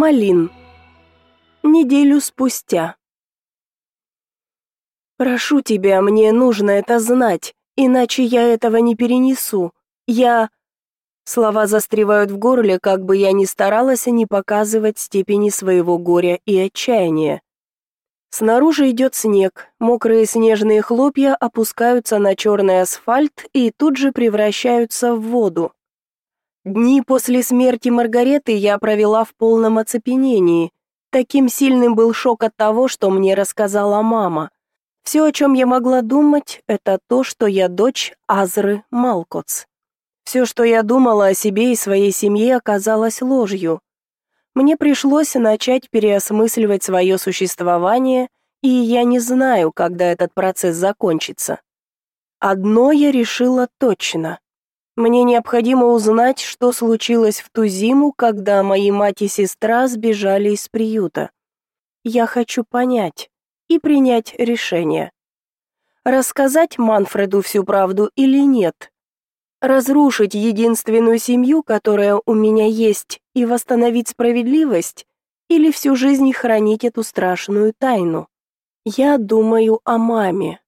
Малин. Неделю спустя. Прошу тебя, мне нужно это знать, иначе я этого не перенесу. Я Слова застревают в горле, как бы я ни старалась не показывать степени своего горя и отчаяния. Снаружи идет снег, мокрые снежные хлопья опускаются на черный асфальт и тут же превращаются в воду. Дни после смерти Маргареты я провела в полном оцепенении. Таким сильным был шок от того, что мне рассказала мама. Все, о чем я могла думать, это то, что я дочь Азры Малкоц. Все, что я думала о себе и своей семье, оказалось ложью. Мне пришлось начать переосмысливать свое существование, и я не знаю, когда этот процесс закончится. Одно я решила точно. Мне необходимо узнать, что случилось в ту зиму, когда мои мать и сестра сбежали из приюта. Я хочу понять и принять решение. Рассказать Манфреду всю правду или нет? Разрушить единственную семью, которая у меня есть, и восстановить справедливость, или всю жизнь хранить эту страшную тайну? Я думаю о маме.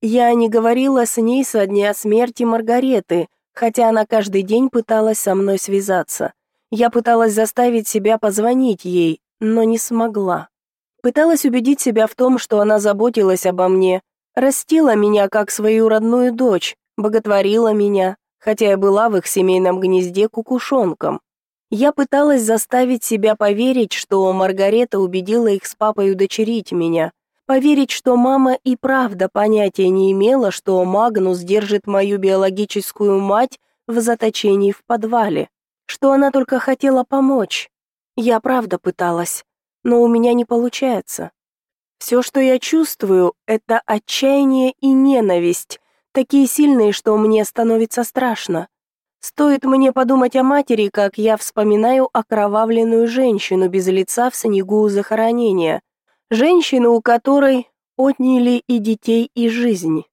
Я не говорила с ней со дня смерти Маргареты, хотя она каждый день пыталась со мной связаться. Я пыталась заставить себя позвонить ей, но не смогла. Пыталась убедить себя в том, что она заботилась обо мне, растила меня как свою родную дочь, боготворила меня, хотя я была в их семейном гнезде кукушонком. Я пыталась заставить себя поверить, что Маргарета убедила их с папой удочерить меня, поверить, что мама и правда понятия не имела, что Магнус держит мою биологическую мать в заточении в подвале, что она только хотела помочь. Я правда пыталась, но у меня не получается. Все, что я чувствую, это отчаяние и ненависть, такие сильные, что мне становится страшно. Стоит мне подумать о матери, как я вспоминаю окровавленную женщину без лица в снегу захоронения, женщину, у которой отняли и детей, и жизнь.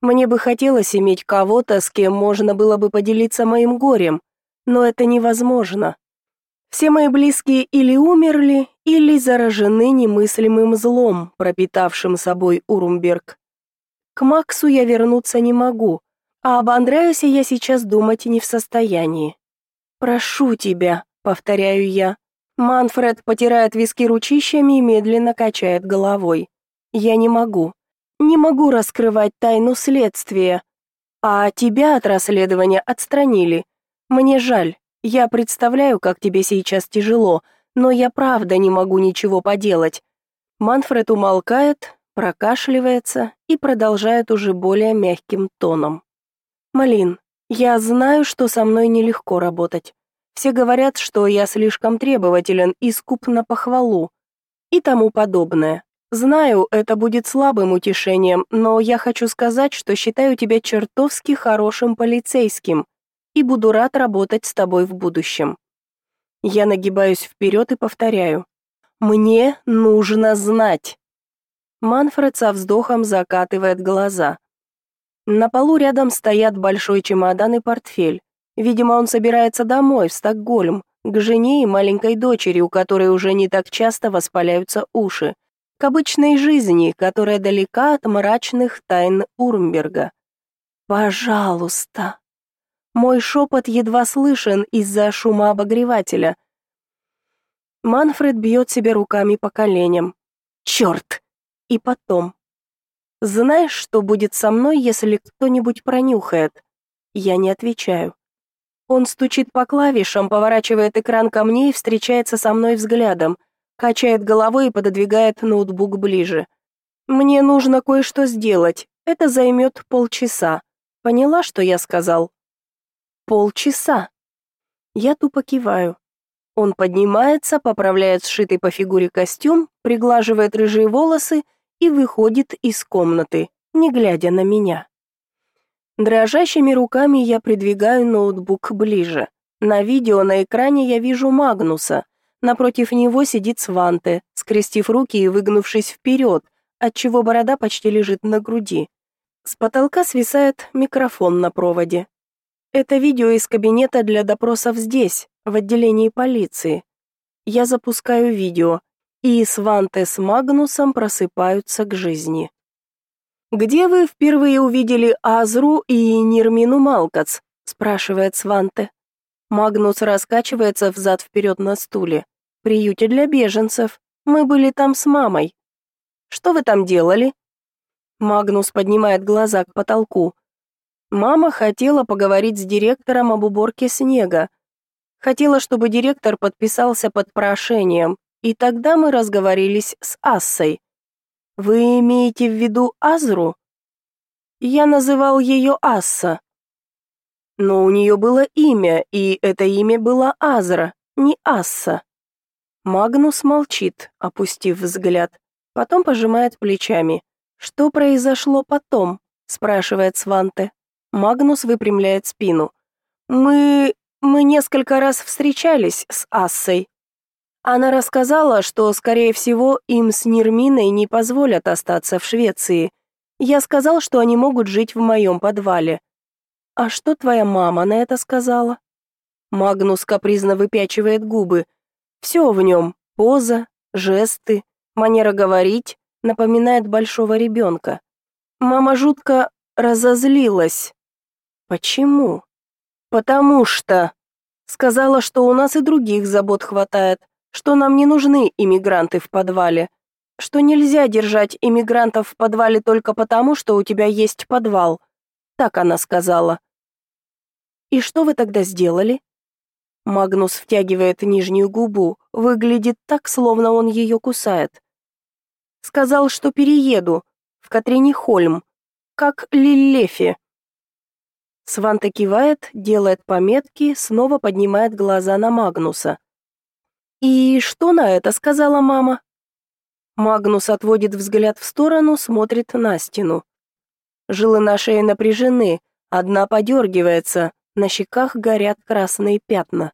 Мне бы хотелось иметь кого-то, с кем можно было бы поделиться моим горем, но это невозможно. Все мои близкие или умерли, или заражены немыслимым злом, пропитавшим собой Урумберг. К Максу я вернуться не могу, а об Андреасе я сейчас думать не в состоянии. «Прошу тебя», — повторяю я. Манфред потирает виски ручищами и медленно качает головой. «Я не могу. Не могу раскрывать тайну следствия. А тебя от расследования отстранили. Мне жаль. Я представляю, как тебе сейчас тяжело, но я правда не могу ничего поделать». Манфред умолкает, прокашливается и продолжает уже более мягким тоном. «Малин, я знаю, что со мной нелегко работать. Все говорят, что я слишком требователен и скуп на похвалу и тому подобное. Знаю, это будет слабым утешением, но я хочу сказать, что считаю тебя чертовски хорошим полицейским и буду рад работать с тобой в будущем. Я нагибаюсь вперед и повторяю. Мне нужно знать. Манфред со вздохом закатывает глаза. На полу рядом стоят большой чемодан и портфель. Видимо, он собирается домой, в Стокгольм, к жене и маленькой дочери, у которой уже не так часто воспаляются уши, к обычной жизни, которая далека от мрачных тайн Урмберга. «Пожалуйста!» Мой шепот едва слышен из-за шума обогревателя. Манфред бьет себя руками по коленям. «Черт!» И потом. Знаешь, что будет со мной, если кто-нибудь пронюхает? Я не отвечаю. Он стучит по клавишам, поворачивает экран ко мне и встречается со мной взглядом, качает головой и пододвигает ноутбук ближе. Мне нужно кое-что сделать. Это займет полчаса. Поняла, что я сказал? Полчаса. Я тупо киваю. Он поднимается, поправляет сшитый по фигуре костюм, приглаживает рыжие волосы и выходит из комнаты, не глядя на меня. Дрожащими руками я придвигаю ноутбук ближе. На видео на экране я вижу Магнуса. Напротив него сидит Сванте, скрестив руки и выгнувшись вперед, отчего борода почти лежит на груди. С потолка свисает микрофон на проводе. Это видео из кабинета для допросов здесь, в отделении полиции. Я запускаю видео, и Сванте с Магнусом просыпаются к жизни. «Где вы впервые увидели Азру и Нирмину Малкац?» – спрашивает Сванте. Магнус раскачивается взад-вперед на стуле. «Приюте для беженцев. Мы были там с мамой». «Что вы там делали?» Магнус поднимает глаза к потолку. Мама хотела поговорить с директором об уборке снега. Хотела, чтобы директор подписался под прошением, и тогда мы разговорились с Ассой. Вы имеете в виду Азру? Я называл ее Асса. Но у нее было имя, и это имя было Азра, не Асса. Магнус молчит, опустив взгляд, потом пожимает плечами. Что произошло потом? спрашивает Сванте. Магнус выпрямляет спину. Мы мы несколько раз встречались с Ассой. Она рассказала, что, скорее всего, им с Нирминой не позволят остаться в Швеции. Я сказал, что они могут жить в моем подвале. А что твоя мама на это сказала? Магнус капризно выпячивает губы. Все в нем — поза, жесты, манера говорить — напоминает большого ребенка. Мама жутко разозлилась. Почему? Потому что... Сказала, что у нас и других забот хватает что нам не нужны иммигранты в подвале, что нельзя держать иммигрантов в подвале только потому, что у тебя есть подвал. Так она сказала. И что вы тогда сделали? Магнус втягивает нижнюю губу, выглядит так, словно он ее кусает. Сказал, что перееду в Катринихольм, как Лиллефи. Сванта кивает, делает пометки, снова поднимает глаза на Магнуса. «И что на это?» — сказала мама. Магнус отводит взгляд в сторону, смотрит на стену. Жилы на шее напряжены, одна подергивается, на щеках горят красные пятна.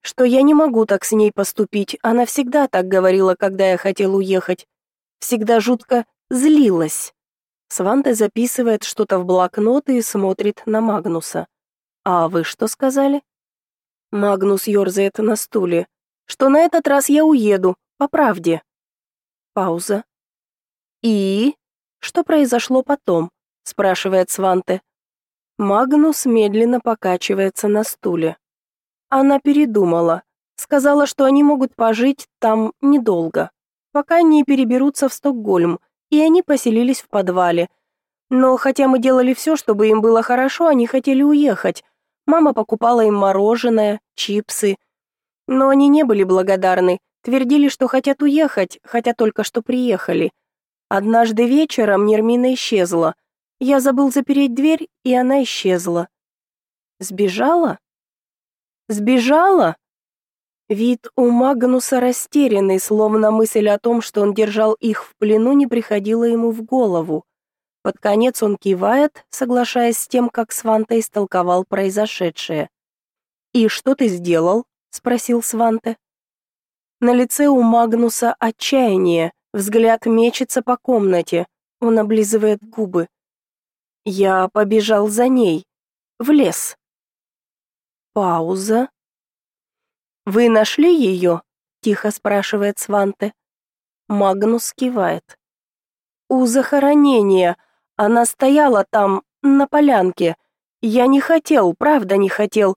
Что я не могу так с ней поступить, она всегда так говорила, когда я хотел уехать. Всегда жутко злилась. Сванте записывает что-то в блокнот и смотрит на Магнуса. «А вы что сказали?» Магнус ерзает на стуле что на этот раз я уеду, по правде. Пауза. И что произошло потом? спрашивает Сванте. Магнус медленно покачивается на стуле. Она передумала, сказала, что они могут пожить там недолго, пока не переберутся в Стокгольм, и они поселились в подвале. Но хотя мы делали все, чтобы им было хорошо, они хотели уехать. Мама покупала им мороженое, чипсы, но они не были благодарны, твердили, что хотят уехать, хотя только что приехали. Однажды вечером Нермина исчезла. Я забыл запереть дверь, и она исчезла. Сбежала? Сбежала? Вид у Магнуса растерянный, словно мысль о том, что он держал их в плену, не приходила ему в голову. Под конец он кивает, соглашаясь с тем, как Сванта истолковал произошедшее. «И что ты сделал?» Спросил Сванте. На лице у Магнуса отчаяние, взгляд мечется по комнате. Он облизывает губы. Я побежал за ней в лес. Пауза. Вы нашли ее?» — тихо спрашивает Сванте. Магнус кивает. У захоронения она стояла там на полянке. Я не хотел, правда не хотел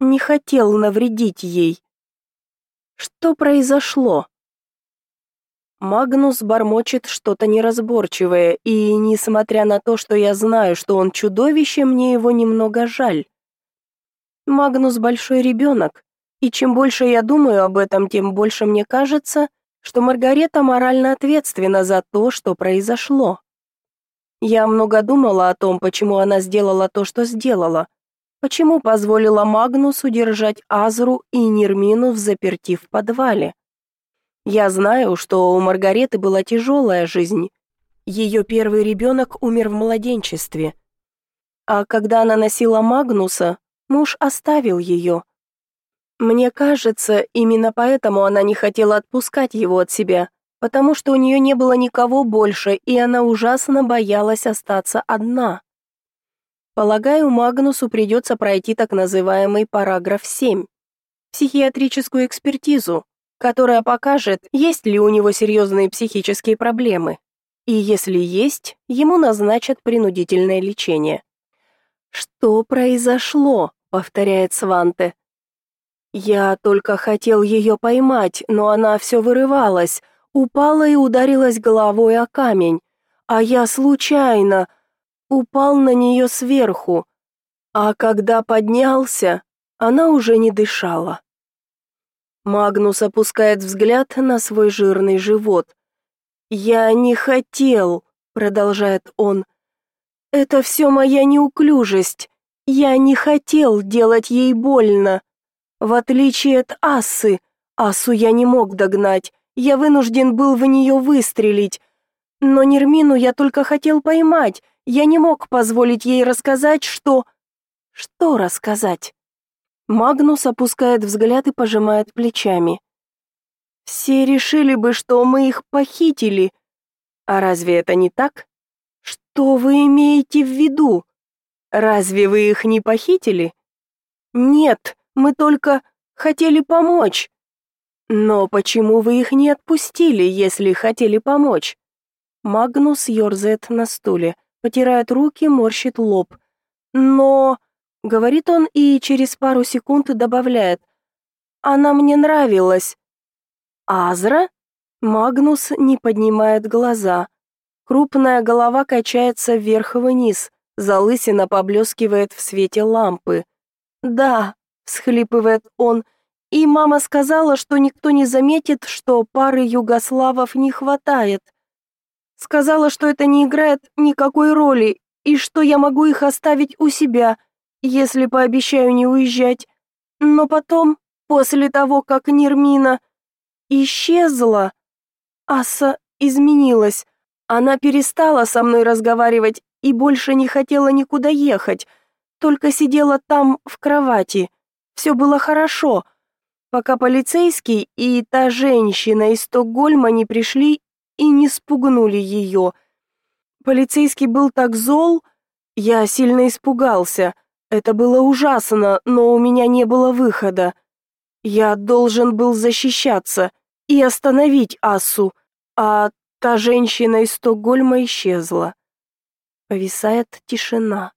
не хотел навредить ей. Что произошло? Магнус бормочет что-то неразборчивое, и, несмотря на то, что я знаю, что он чудовище, мне его немного жаль. Магнус большой ребенок, и чем больше я думаю об этом, тем больше мне кажется, что Маргарета морально ответственна за то, что произошло. Я много думала о том, почему она сделала то, что сделала, Почему позволила Магнусу держать Азру и Нермину в заперти в подвале? Я знаю, что у Маргареты была тяжелая жизнь. Ее первый ребенок умер в младенчестве. А когда она носила Магнуса, муж оставил ее. Мне кажется, именно поэтому она не хотела отпускать его от себя, потому что у нее не было никого больше, и она ужасно боялась остаться одна. Полагаю, Магнусу придется пройти так называемый параграф 7, психиатрическую экспертизу, которая покажет, есть ли у него серьезные психические проблемы. И если есть, ему назначат принудительное лечение. «Что произошло?» — повторяет Сванте. «Я только хотел ее поймать, но она все вырывалась, упала и ударилась головой о камень, а я случайно упал на нее сверху, а когда поднялся, она уже не дышала». Магнус опускает взгляд на свой жирный живот. «Я не хотел», — продолжает он, — это все моя неуклюжесть. Я не хотел делать ей больно. В отличие от Ассы, Ассу я не мог догнать. Я вынужден был в нее выстрелить. Но Нермину я только хотел поймать. Я не мог позволить ей рассказать, что... Что рассказать? Магнус опускает взгляд и пожимает плечами. Все решили бы, что мы их похитили. А разве это не так? Что вы имеете в виду? Разве вы их не похитили? Нет, мы только хотели помочь. Но почему вы их не отпустили, если хотели помочь? Магнус ерзает на стуле, потирает руки, морщит лоб. Но, говорит он и через пару секунд добавляет: Она мне нравилась. Азра? Магнус не поднимает глаза. Крупная голова качается вверх и вниз, залысина поблескивает в свете лампы. «Да», — всхлипывает он, — «и мама сказала, что никто не заметит, что пары югославов не хватает. Сказала, что это не играет никакой роли, и что я могу их оставить у себя, если пообещаю не уезжать. Но потом, после того, как Нермина исчезла, Аса изменилась». Она перестала со мной разговаривать и больше не хотела никуда ехать, только сидела там в кровати. Все было хорошо, пока полицейский и та женщина из Стокгольма не пришли и не спугнули ее. Полицейский был так зол, я сильно испугался. Это было ужасно, но у меня не было выхода. Я должен был защищаться и остановить Асу, а Та женщина из Стокгольма исчезла. Повисает тишина.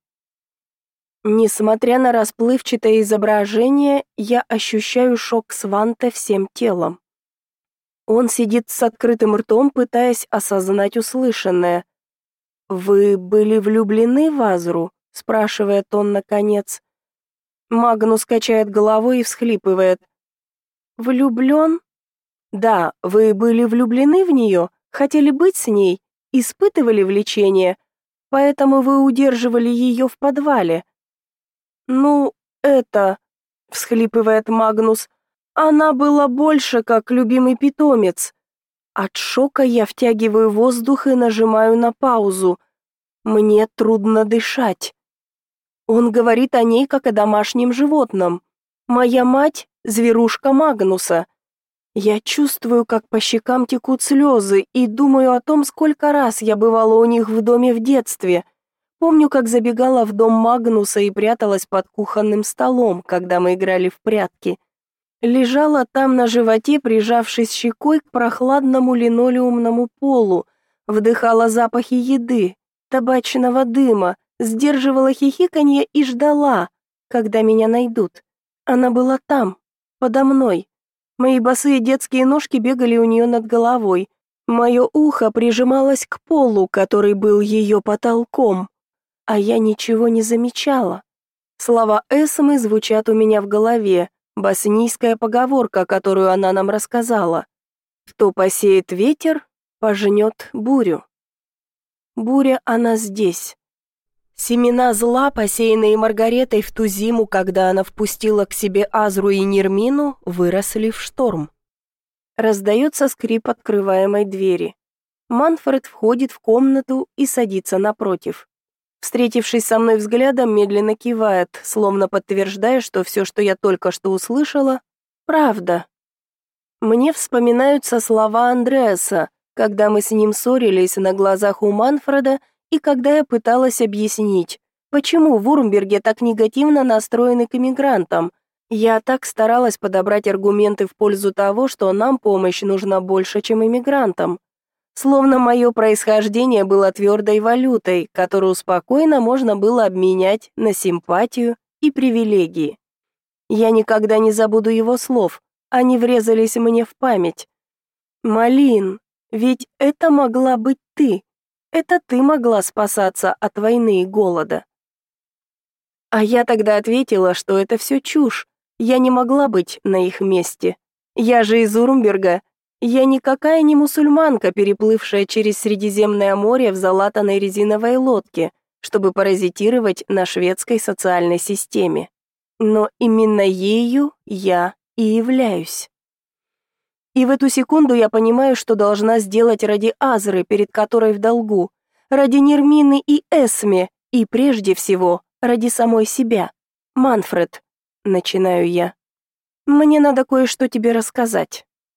Несмотря на расплывчатое изображение, я ощущаю шок Сванте всем телом. Он сидит с открытым ртом, пытаясь осознать услышанное. «Вы были влюблены в Азру?» — спрашивает он наконец. Магнус качает головой и всхлипывает. «Влюблен?» «Да, вы были влюблены в нее?» хотели быть с ней, испытывали влечение, поэтому вы удерживали ее в подвале. Ну, это, всхлипывает Магнус. Она была больше как любимый питомец. От шока я втягиваю воздух и нажимаю на паузу. Мне трудно дышать. Он говорит о ней как о домашнем животном. Моя мать зверушка Магнуса. Я чувствую, как по щекам текут слезы, и думаю о том, сколько раз я бывала у них в доме в детстве. Помню, как забегала в дом Магнуса и пряталась под кухонным столом, когда мы играли в прятки. Лежала там на животе, прижавшись щекой к прохладному линолеумному полу, вдыхала запахи еды, табачного дыма, сдерживала хихиканье и ждала, когда меня найдут. Она была там, подо мной, Мои босые детские ножки бегали у нее над головой. Мое ухо прижималось к полу, который был ее потолком, а я ничего не замечала. Слова Эсмы звучат у меня в голове, боснийская поговорка, которую она нам рассказала. Кто посеет ветер, пожнет бурю. Буря она здесь. Семена зла, посеянные Маргаретой в ту зиму, когда она впустила к себе Азру и Нермину, выросли в шторм. Раздается скрип открываемой двери. Манфред входит в комнату и садится напротив. Встретившись со мной взглядом, медленно кивает, словно подтверждая, что все, что я только что услышала, правда. Мне вспоминаются слова Андреаса, когда мы с ним ссорились на глазах у Манфреда и когда я пыталась объяснить, почему в Урмберге так негативно настроены к иммигрантам, Я так старалась подобрать аргументы в пользу того, что нам помощь нужна больше, чем иммигрантам. Словно мое происхождение было твердой валютой, которую спокойно можно было обменять на симпатию и привилегии. Я никогда не забуду его слов, они врезались мне в память. «Малин, ведь это могла быть ты. Это ты могла спасаться от войны и голода». А я тогда ответила, что это все чушь. Я не могла быть на их месте. Я же из Урмберга, я никакая не мусульманка, переплывшая через Средиземное море в залатанной резиновой лодке, чтобы паразитировать на шведской социальной системе. Но именно ею я и являюсь. И в эту секунду я понимаю, что должна сделать ради Азры, перед которой в долгу, ради Нермины и Эсме, и прежде всего ради самой себя. Манфред, начинаю я. Мне надо кое-что тебе рассказать.